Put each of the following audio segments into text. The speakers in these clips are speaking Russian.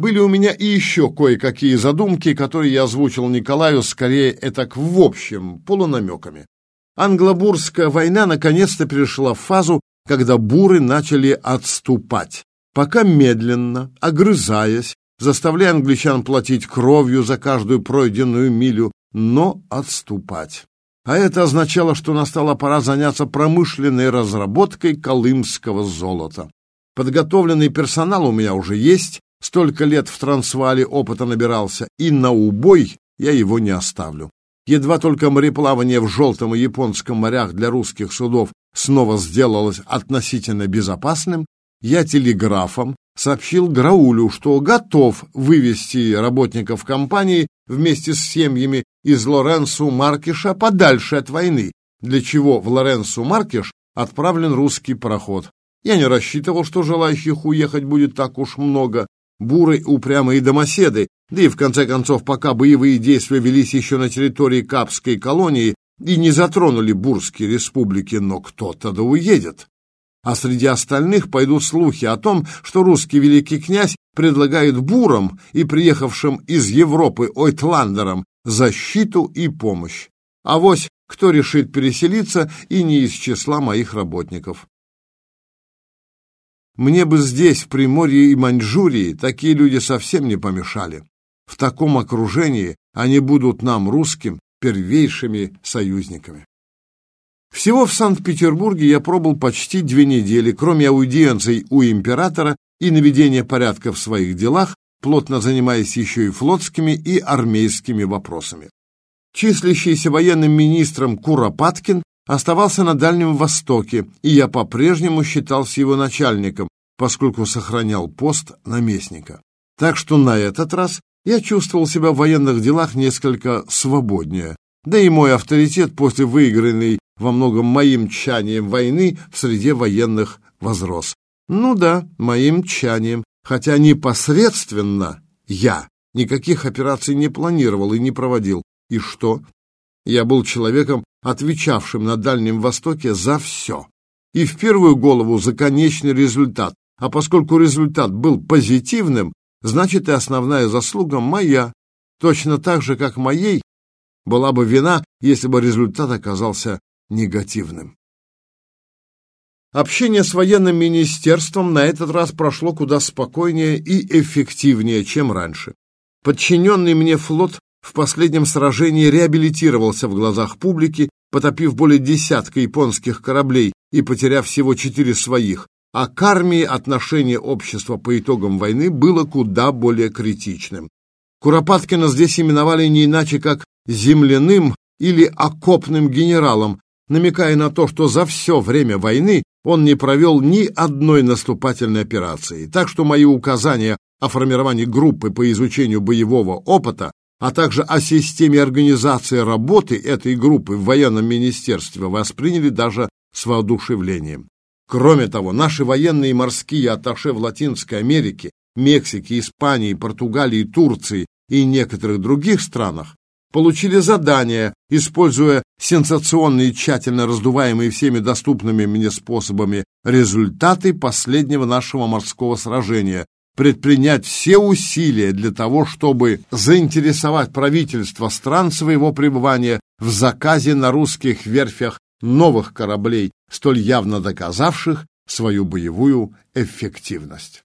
были у меня и еще кое-какие задумки, которые я озвучил Николаю скорее этак в общем, полунамеками. Англобурская война наконец-то перешла в фазу, когда буры начали отступать. Пока медленно, огрызаясь, заставляя англичан платить кровью за каждую пройденную милю, но отступать. А это означало, что настала пора заняться промышленной разработкой колымского золота. Подготовленный персонал у меня уже есть, столько лет в Трансвале опыта набирался, и на убой я его не оставлю. Едва только мореплавание в Желтом и Японском морях для русских судов снова сделалось относительно безопасным, я телеграфом сообщил Граулю, что готов вывести работников компании вместе с семьями из Лоренсу Маркиша подальше от войны, для чего в Лоренсу Маркиш отправлен русский пароход. Я не рассчитывал, что желающих уехать будет так уж много. Буры, упрямые домоседы, да и в конце концов, пока боевые действия велись еще на территории Капской колонии и не затронули Бурские республики, но кто-то да уедет а среди остальных пойдут слухи о том, что русский великий князь предлагает бурам и приехавшим из Европы ойтландерам защиту и помощь. А вось кто решит переселиться и не из числа моих работников. Мне бы здесь, в Приморье и Маньчжурии, такие люди совсем не помешали. В таком окружении они будут нам, русским, первейшими союзниками. Всего в Санкт-Петербурге я пробыл почти две недели, кроме аудиенций у императора и наведения порядка в своих делах, плотно занимаясь еще и флотскими и армейскими вопросами. Числящийся военным министром Куропаткин оставался на Дальнем Востоке, и я по-прежнему считался его начальником, поскольку сохранял пост наместника. Так что на этот раз я чувствовал себя в военных делах несколько свободнее, да и мой авторитет после выигранной во многом моим тчанием войны в среде военных возрос. Ну да, моим тчанием, хотя непосредственно я никаких операций не планировал и не проводил. И что? Я был человеком, отвечавшим на Дальнем Востоке за все. И в первую голову за конечный результат. А поскольку результат был позитивным, значит и основная заслуга моя. Точно так же, как моей была бы вина, если бы результат оказался негативным. Общение с военным министерством на этот раз прошло куда спокойнее и эффективнее, чем раньше. Подчиненный мне флот в последнем сражении реабилитировался в глазах публики, потопив более десятка японских кораблей и потеряв всего четыре своих, а к армии отношение общества по итогам войны было куда более критичным. Куропаткина здесь именовали не иначе как земляным или окопным генералом, намекая на то, что за все время войны он не провел ни одной наступательной операции. Так что мои указания о формировании группы по изучению боевого опыта, а также о системе организации работы этой группы в военном министерстве восприняли даже с воодушевлением. Кроме того, наши военные и морские атташе в Латинской Америке, Мексике, Испании, Португалии, Турции и некоторых других странах получили задание, используя сенсационные, тщательно раздуваемые всеми доступными мне способами результаты последнего нашего морского сражения, предпринять все усилия для того, чтобы заинтересовать правительство стран своего пребывания в заказе на русских верфях новых кораблей, столь явно доказавших свою боевую эффективность.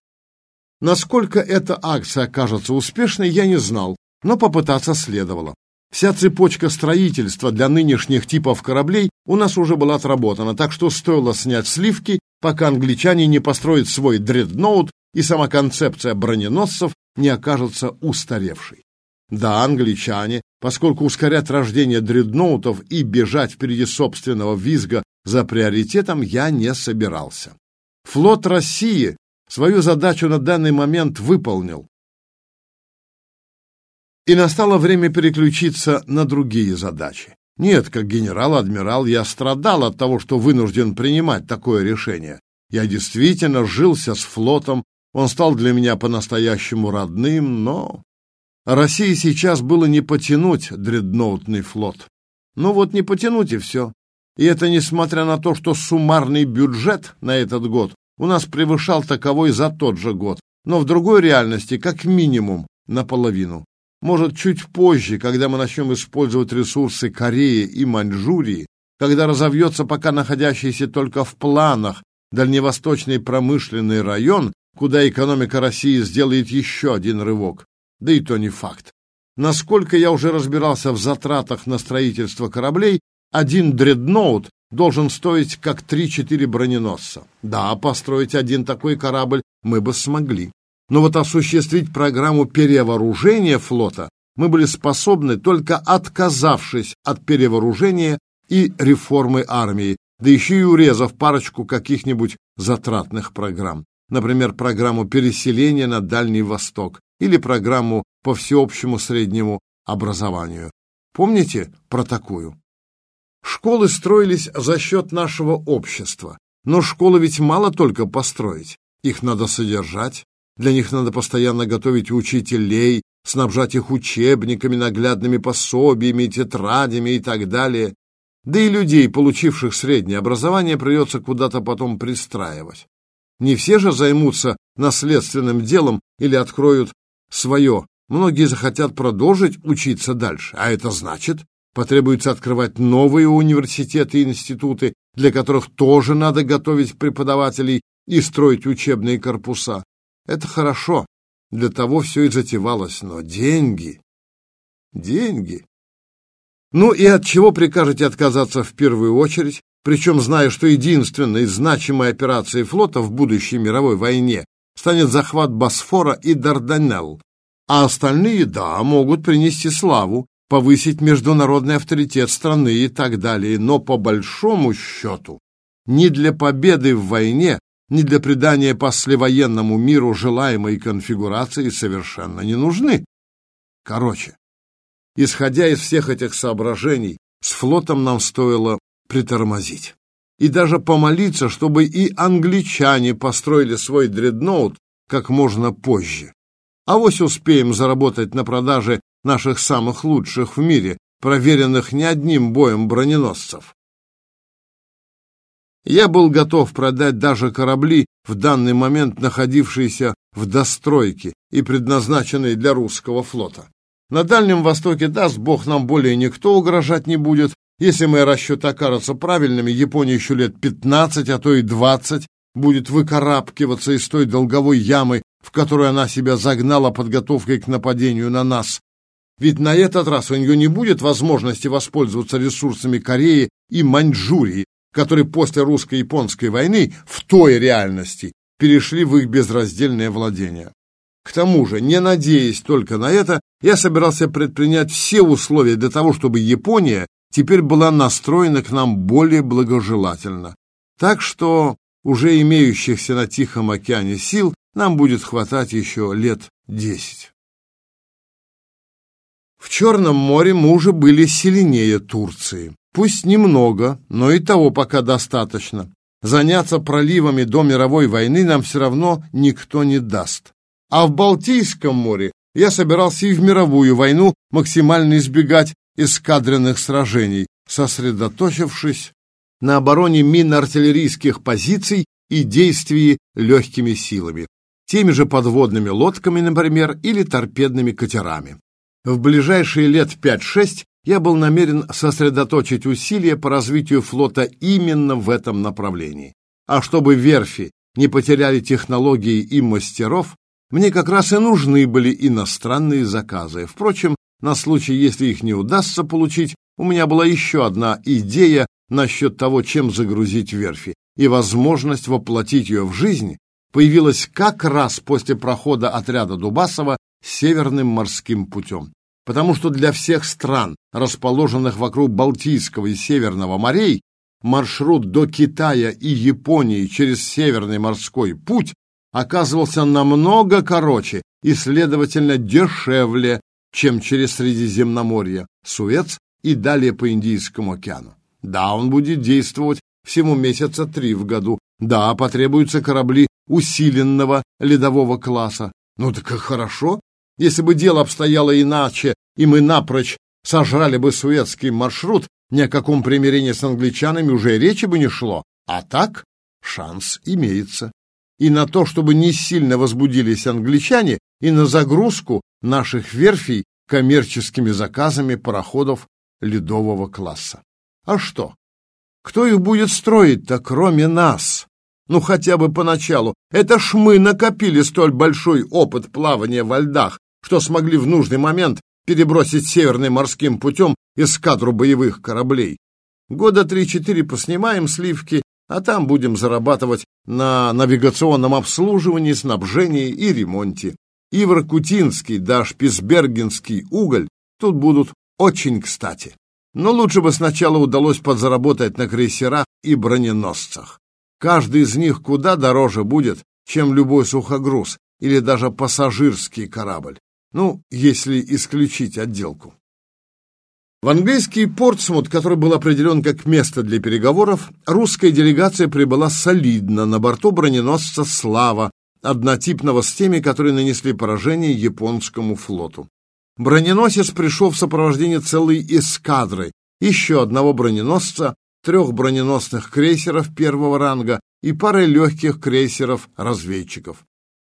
Насколько эта акция окажется успешной, я не знал, но попытаться следовало. Вся цепочка строительства для нынешних типов кораблей у нас уже была отработана, так что стоило снять сливки, пока англичане не построят свой дредноут и сама концепция броненосцев не окажется устаревшей. Да, англичане, поскольку ускорять рождение дредноутов и бежать впереди собственного визга за приоритетом я не собирался. Флот России свою задачу на данный момент выполнил, и настало время переключиться на другие задачи. Нет, как генерал-адмирал я страдал от того, что вынужден принимать такое решение. Я действительно жился с флотом, он стал для меня по-настоящему родным, но... России сейчас было не потянуть дредноутный флот. Ну вот не потянуть и все. И это несмотря на то, что суммарный бюджет на этот год у нас превышал таковой за тот же год, но в другой реальности как минимум наполовину. Может, чуть позже, когда мы начнем использовать ресурсы Кореи и Маньчжурии, когда разовьется пока находящийся только в планах дальневосточный промышленный район, куда экономика России сделает еще один рывок. Да и то не факт. Насколько я уже разбирался в затратах на строительство кораблей, один дредноут должен стоить как 3-4 броненосца. Да, построить один такой корабль мы бы смогли. Но вот осуществить программу перевооружения флота мы были способны, только отказавшись от перевооружения и реформы армии, да еще и урезав парочку каких-нибудь затратных программ. Например, программу переселения на Дальний Восток или программу по всеобщему среднему образованию. Помните про такую? Школы строились за счет нашего общества, но школы ведь мало только построить, их надо содержать, для них надо постоянно готовить учителей, снабжать их учебниками, наглядными пособиями, тетрадями и так далее. Да и людей, получивших среднее образование, придется куда-то потом пристраивать. Не все же займутся наследственным делом или откроют свое. Многие захотят продолжить учиться дальше, а это значит, потребуется открывать новые университеты и институты, для которых тоже надо готовить преподавателей и строить учебные корпуса. Это хорошо, для того все и затевалось, но деньги... Деньги... Ну и от чего прикажете отказаться в первую очередь, причем зная, что единственной значимой операцией флота в будущей мировой войне станет захват Босфора и Дарданелл, а остальные, да, могут принести славу, повысить международный авторитет страны и так далее, но по большому счету ни для победы в войне ни для придания послевоенному миру желаемой конфигурации совершенно не нужны. Короче, исходя из всех этих соображений, с флотом нам стоило притормозить. И даже помолиться, чтобы и англичане построили свой дредноут как можно позже. А вось успеем заработать на продаже наших самых лучших в мире, проверенных не одним боем броненосцев. Я был готов продать даже корабли, в данный момент находившиеся в достройке и предназначенные для русского флота. На Дальнем Востоке, даст Бог, нам более никто угрожать не будет. Если мои расчеты окажутся правильными, Япония еще лет 15, а то и 20 будет выкарабкиваться из той долговой ямы, в которую она себя загнала подготовкой к нападению на нас. Ведь на этот раз у нее не будет возможности воспользоваться ресурсами Кореи и Маньчжурии, которые после русско-японской войны в той реальности перешли в их безраздельное владение. К тому же, не надеясь только на это, я собирался предпринять все условия для того, чтобы Япония теперь была настроена к нам более благожелательно. Так что уже имеющихся на Тихом океане сил нам будет хватать еще лет десять. В Черном море мы уже были сильнее Турции. Пусть немного, но и того пока достаточно. Заняться проливами до мировой войны нам все равно никто не даст. А в Балтийском море я собирался и в мировую войну максимально избегать эскадренных сражений, сосредоточившись на обороне минно-артиллерийских позиций и действии легкими силами, теми же подводными лодками, например, или торпедными катерами. В ближайшие лет 5-6 я был намерен сосредоточить усилия по развитию флота именно в этом направлении. А чтобы верфи не потеряли технологии и мастеров, мне как раз и нужны были иностранные заказы. Впрочем, на случай, если их не удастся получить, у меня была еще одна идея насчет того, чем загрузить верфи, и возможность воплотить ее в жизнь появилась как раз после прохода отряда Дубасова северным морским путем. Потому что для всех стран, расположенных вокруг Балтийского и Северного морей, маршрут до Китая и Японии через Северный морской путь оказывался намного короче и, следовательно, дешевле, чем через Средиземноморье, Суэц и далее по Индийскому океану. Да, он будет действовать всему месяца три в году. Да, потребуются корабли усиленного ледового класса. Ну так и хорошо, если бы дело обстояло иначе, и мы напрочь сожрали бы суэцкий маршрут, ни о каком примирении с англичанами уже речи бы не шло. А так шанс имеется. и на то, чтобы не сильно возбудились англичане, и на загрузку наших верфей коммерческими заказами пароходов ледового класса. А что? Кто их будет строить-то, кроме нас? Ну, хотя бы поначалу. Это ж мы накопили столь большой опыт плавания во льдах, что смогли в нужный момент перебросить северным морским путем эскадру боевых кораблей. Года три-четыре поснимаем сливки, а там будем зарабатывать на навигационном обслуживании, снабжении и ремонте. И Воркутинский да Шпицбергенский уголь тут будут очень кстати. Но лучше бы сначала удалось подзаработать на крейсерах и броненосцах. Каждый из них куда дороже будет, чем любой сухогруз или даже пассажирский корабль. Ну, если исключить отделку. В английский Портсмут, который был определен как место для переговоров, русская делегация прибыла солидно на борту броненосца «Слава», однотипного с теми, которые нанесли поражение японскому флоту. Броненосец пришел в сопровождении целой эскадры, еще одного броненосца, трех броненосных крейсеров первого ранга и пары легких крейсеров-разведчиков.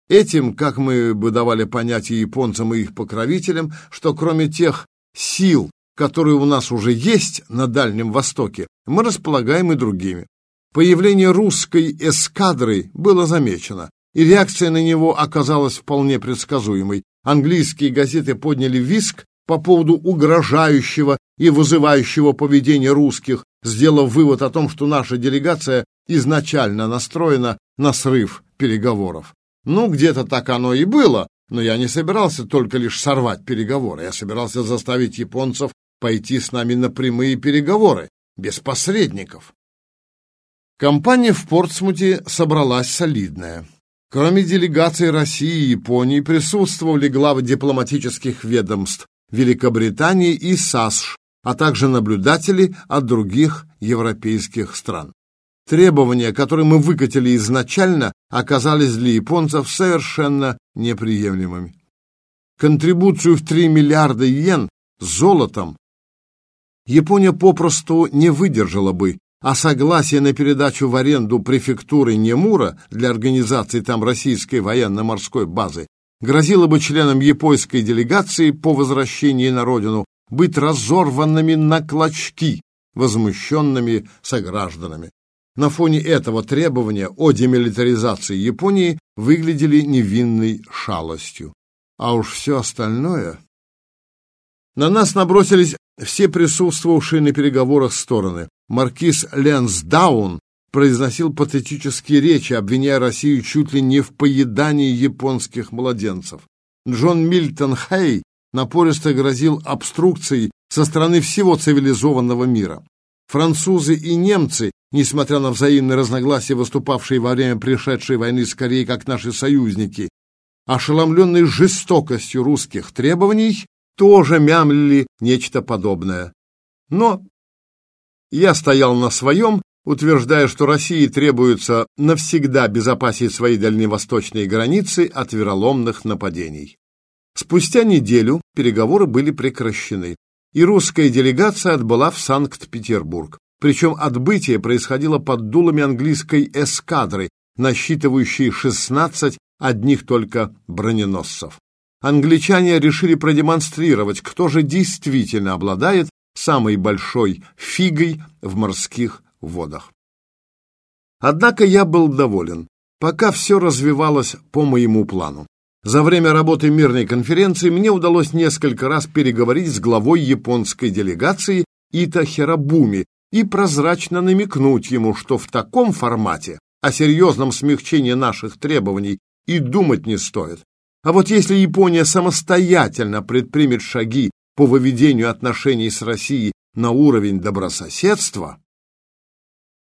Этим, как мы бы давали понять и японцам, и их покровителям, что кроме тех сил, которые у нас уже есть на Дальнем Востоке, мы располагаем и другими. Появление русской эскадры было замечено, и реакция на него оказалась вполне предсказуемой. Английские газеты подняли виск по поводу угрожающего и вызывающего поведения русских, сделав вывод о том, что наша делегация изначально настроена на срыв переговоров. Ну, где-то так оно и было, но я не собирался только лишь сорвать переговоры. Я собирался заставить японцев пойти с нами на прямые переговоры, без посредников. Компания в Портсмуте собралась солидная. Кроме делегаций России и Японии присутствовали главы дипломатических ведомств Великобритании и САСШ, а также наблюдатели от других европейских стран. Требования, которые мы выкатили изначально, оказались для японцев совершенно неприемлемыми. Контрибуцию в 3 миллиарда йен золотом Япония попросту не выдержала бы, а согласие на передачу в аренду префектуры Немура для организации там российской военно-морской базы грозило бы членам японской делегации по возвращении на родину быть разорванными на клочки возмущенными согражданами. На фоне этого требования о демилитаризации Японии выглядели невинной шалостью. А уж все остальное... На нас набросились все присутствовавшие на переговорах стороны. Маркиз Ленсдаун произносил патетические речи, обвиняя Россию чуть ли не в поедании японских младенцев. Джон Мильтон Хей напористо грозил обструкцией со стороны всего цивилизованного мира. Французы и немцы, несмотря на взаимные разногласия, выступавшие во время пришедшей войны скорее как наши союзники, ошеломленные жестокостью русских требований, тоже мямлили нечто подобное. Но я стоял на своем, утверждая, что России требуется навсегда безопасить свои дальневосточные границы от вероломных нападений. Спустя неделю переговоры были прекращены и русская делегация отбыла в Санкт-Петербург. Причем отбытие происходило под дулами английской эскадры, насчитывающей 16 одних только броненосцев. Англичане решили продемонстрировать, кто же действительно обладает самой большой фигой в морских водах. Однако я был доволен, пока все развивалось по моему плану. За время работы мирной конференции мне удалось несколько раз переговорить с главой японской делегации Ита Хирабуми и прозрачно намекнуть ему, что в таком формате о серьезном смягчении наших требований и думать не стоит. А вот если Япония самостоятельно предпримет шаги по выведению отношений с Россией на уровень добрососедства,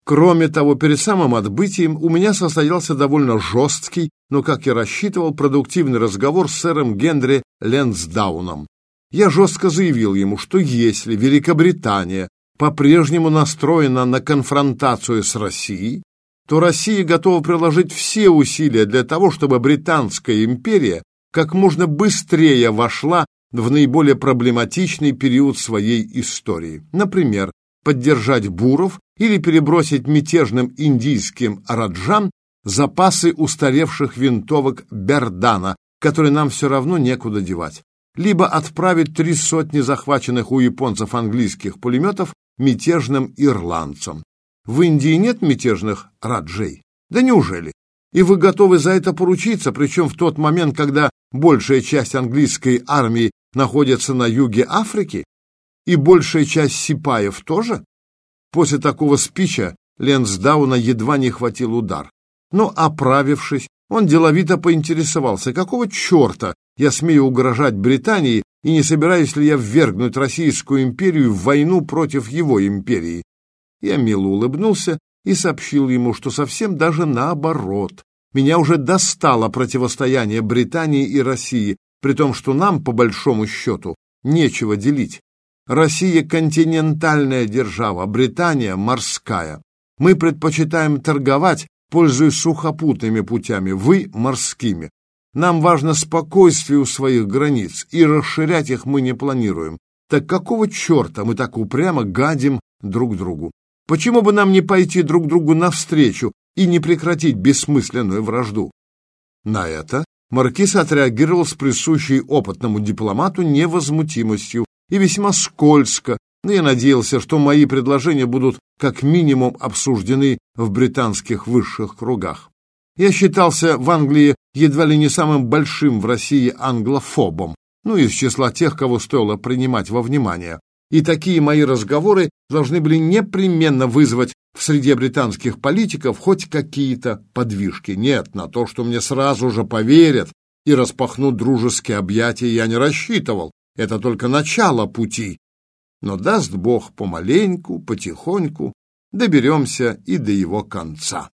Кроме того, перед самым отбытием у меня состоялся довольно жесткий, но, как я рассчитывал, продуктивный разговор с сэром Генри Ленсдауном. Я жестко заявил ему, что если Великобритания по-прежнему настроена на конфронтацию с Россией, то Россия готова приложить все усилия для того, чтобы Британская империя как можно быстрее вошла в наиболее проблематичный период своей истории. Например, поддержать буров или перебросить мятежным индийским раджам запасы устаревших винтовок Бердана, которые нам все равно некуда девать, либо отправить три сотни захваченных у японцев английских пулеметов мятежным ирландцам. В Индии нет мятежных раджей? Да неужели? И вы готовы за это поручиться, причем в тот момент, когда большая часть английской армии находится на юге Африки? И большая часть сипаев тоже? После такого спича Ленсдауна едва не хватил удар. Но, оправившись, он деловито поинтересовался, какого черта я смею угрожать Британии и не собираюсь ли я ввергнуть Российскую империю в войну против его империи. Я мило улыбнулся и сообщил ему, что совсем даже наоборот. Меня уже достало противостояние Британии и России, при том, что нам, по большому счету, нечего делить. Россия – континентальная держава, Британия – морская. Мы предпочитаем торговать, пользуясь сухопутными путями, вы – морскими. Нам важно спокойствие у своих границ, и расширять их мы не планируем. Так какого черта мы так упрямо гадим друг другу? Почему бы нам не пойти друг другу навстречу и не прекратить бессмысленную вражду? На это Маркиз отреагировал с присущей опытному дипломату невозмутимостью и весьма скользко, но я надеялся, что мои предложения будут как минимум обсуждены в британских высших кругах. Я считался в Англии едва ли не самым большим в России англофобом, ну, из числа тех, кого стоило принимать во внимание. И такие мои разговоры должны были непременно вызвать в среде британских политиков хоть какие-то подвижки. Нет, на то, что мне сразу же поверят и распахнут дружеские объятия, я не рассчитывал. Это только начало пути. Но даст Бог помаленьку, потихоньку доберемся и до его конца.